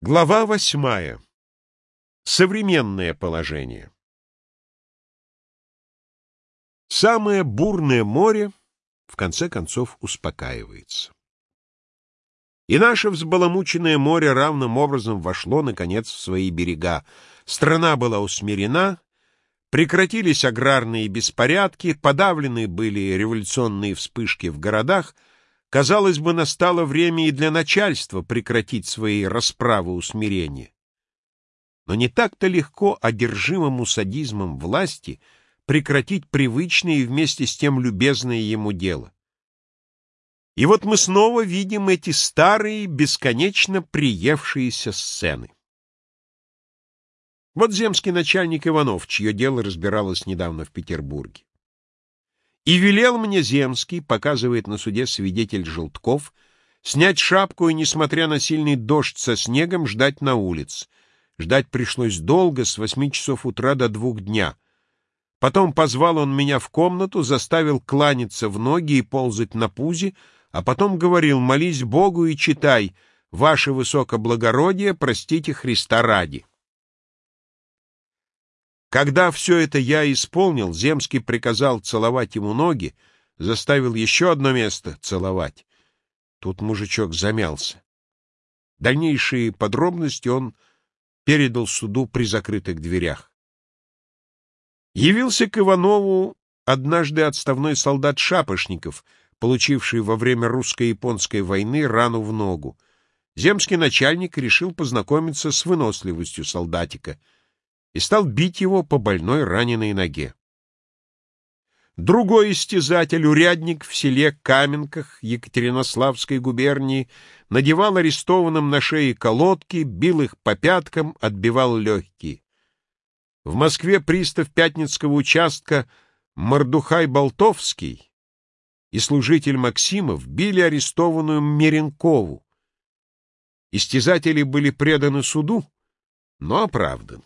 Глава восьмая. Современное положение. Самое бурное море в конце концов успокаивается. И наше взбаламученное море равным образом вошло, наконец, в свои берега. Страна была усмирена, прекратились аграрные беспорядки, подавлены были революционные вспышки в городах — Казалось бы, настало время и для начальства прекратить свои расправы усмирения. Но не так-то легко одержимому садизмом власти прекратить привычное и вместе с тем любезное ему дело. И вот мы снова видим эти старые, бесконечно приевшиеся сцены. Вот земский начальник Иванов, чье дело разбиралось недавно в Петербурге. И велел мне Земский, показывает на суде свидетель Желтков, снять шапку и, несмотря на сильный дождь со снегом, ждать на улиц. Ждать пришлось долго, с восьми часов утра до двух дня. Потом позвал он меня в комнату, заставил кланяться в ноги и ползать на пузе, а потом говорил «Молись Богу и читай, ваше высокоблагородие, простите Христа ради». Когда все это я исполнил, Земский приказал целовать ему ноги, заставил еще одно место целовать. Тут мужичок замялся. Дальнейшие подробности он передал суду при закрытых дверях. Явился к Иванову однажды отставной солдат Шапошников, получивший во время русско-японской войны рану в ногу. Земский начальник решил познакомиться с выносливостью солдатика — и стал бить его по больной раненой ноге. Другой истязатель, урядник в селе Каменках Екатеринославской губернии, надевал арестованным на шеи колодки, бил их по пяткам, отбивал легкие. В Москве пристав Пятницкого участка Мордухай Болтовский и служитель Максимов били арестованную Меренкову. Истязатели были преданы суду, но оправданы.